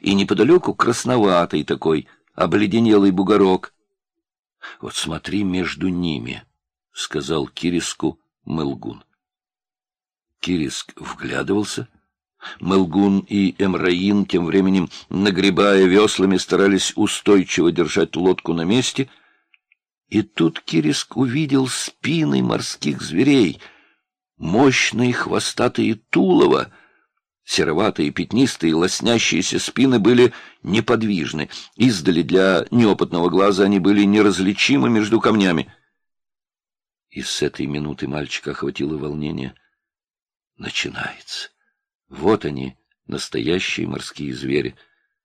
и неподалеку красноватый такой, обледенелый бугорок. — Вот смотри между ними, — сказал Кириску Мылгун. Кириск вглядывался. Мылгун и Эмраин, тем временем, нагребая веслами, старались устойчиво держать лодку на месте. И тут Кириск увидел спины морских зверей, мощные хвостатые тулова — Сероватые, пятнистые, лоснящиеся спины были неподвижны. Издали для неопытного глаза они были неразличимы между камнями. И с этой минуты мальчика охватило волнение. Начинается. Вот они, настоящие морские звери.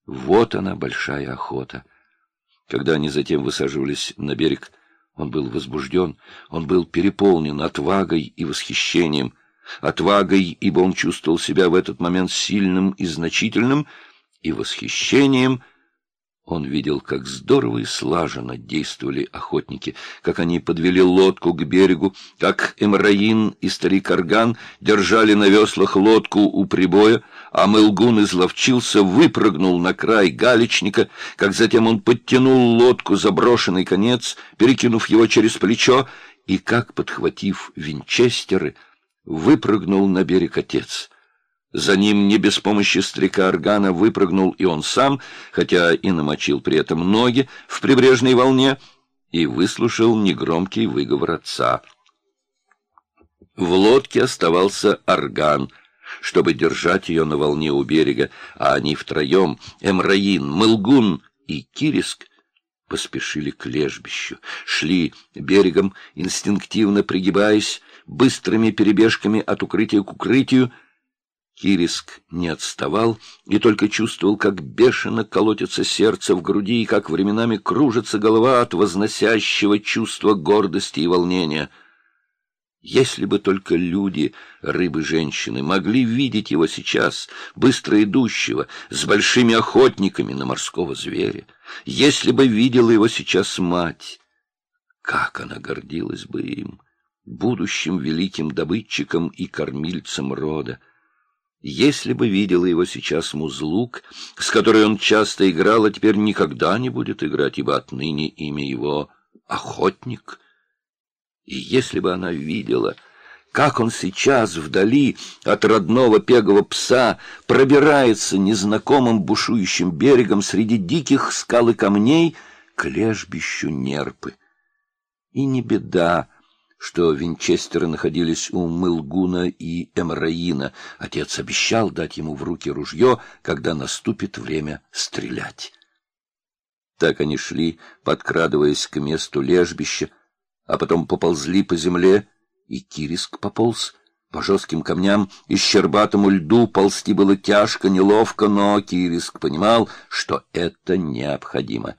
Вот она, большая охота. Когда они затем высаживались на берег, он был возбужден, он был переполнен отвагой и восхищением — отвагой, ибо он чувствовал себя в этот момент сильным и значительным, и восхищением. Он видел, как здорово и слаженно действовали охотники, как они подвели лодку к берегу, как Эмраин и старик Арган держали на веслах лодку у прибоя, а Мылгун изловчился, выпрыгнул на край галечника, как затем он подтянул лодку за брошенный конец, перекинув его через плечо, и как, подхватив винчестеры, выпрыгнул на берег отец. За ним не без помощи стрека органа выпрыгнул и он сам, хотя и намочил при этом ноги в прибрежной волне, и выслушал негромкий выговор отца. В лодке оставался орган, чтобы держать ее на волне у берега, а они втроем, Эмраин, Мылгун и Кириск, поспешили к лежбищу, шли берегом, инстинктивно пригибаясь, быстрыми перебежками от укрытия к укрытию. Кириск не отставал и только чувствовал, как бешено колотится сердце в груди и как временами кружится голова от возносящего чувства гордости и волнения. Если бы только люди, рыбы-женщины, могли видеть его сейчас, быстро идущего, с большими охотниками на морского зверя, если бы видела его сейчас мать, как она гордилась бы им! Будущим великим добытчиком и кормильцем рода. Если бы видела его сейчас Музлук, с которой он часто играл, а теперь никогда не будет играть, ибо отныне имя его — Охотник. И если бы она видела, как он сейчас вдали от родного пегового пса пробирается незнакомым бушующим берегом среди диких скал и камней к лежбищу нерпы. И не беда, что винчестеры находились у Мылгуна и Эмраина. Отец обещал дать ему в руки ружье, когда наступит время стрелять. Так они шли, подкрадываясь к месту лежбища, а потом поползли по земле, и Кириск пополз. По жестким камням и щербатому льду ползти было тяжко, неловко, но Кириск понимал, что это необходимо.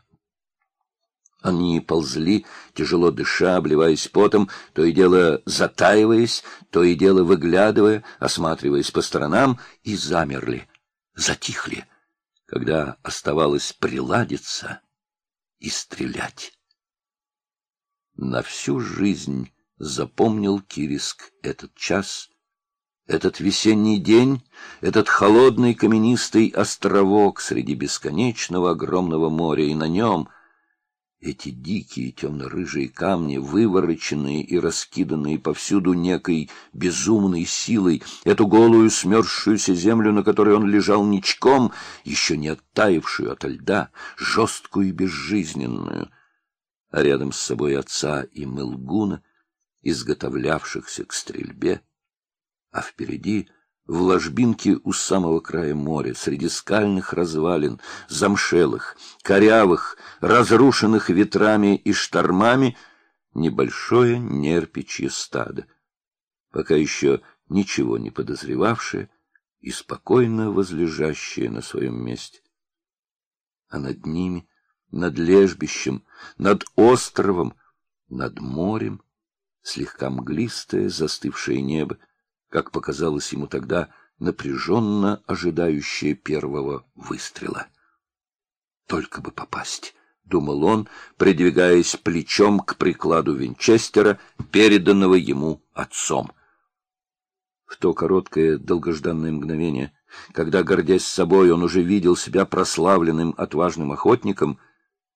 Они ползли, тяжело дыша, обливаясь потом, то и дело затаиваясь, то и дело выглядывая, осматриваясь по сторонам, и замерли, затихли, когда оставалось приладиться и стрелять. На всю жизнь запомнил Кириск этот час, этот весенний день, этот холодный каменистый островок среди бесконечного огромного моря, и на нем — эти дикие темно-рыжие камни, вывороченные и раскиданные повсюду некой безумной силой, эту голую смерзшуюся землю, на которой он лежал ничком, еще не оттаившую ото льда, жесткую и безжизненную, а рядом с собой отца и Мылгуна, изготовлявшихся к стрельбе, а впереди — в ложбинке у самого края моря, среди скальных развалин, замшелых, корявых, разрушенных ветрами и штормами, небольшое нерпичье стадо, пока еще ничего не подозревавшее и спокойно возлежащее на своем месте. А над ними, над лежбищем, над островом, над морем, слегка мглистое застывшее небо, как показалось ему тогда, напряженно ожидающее первого выстрела. Только бы попасть, — думал он, придвигаясь плечом к прикладу винчестера, переданного ему отцом. В то короткое долгожданное мгновение, Когда, гордясь собой, он уже видел себя прославленным отважным охотником —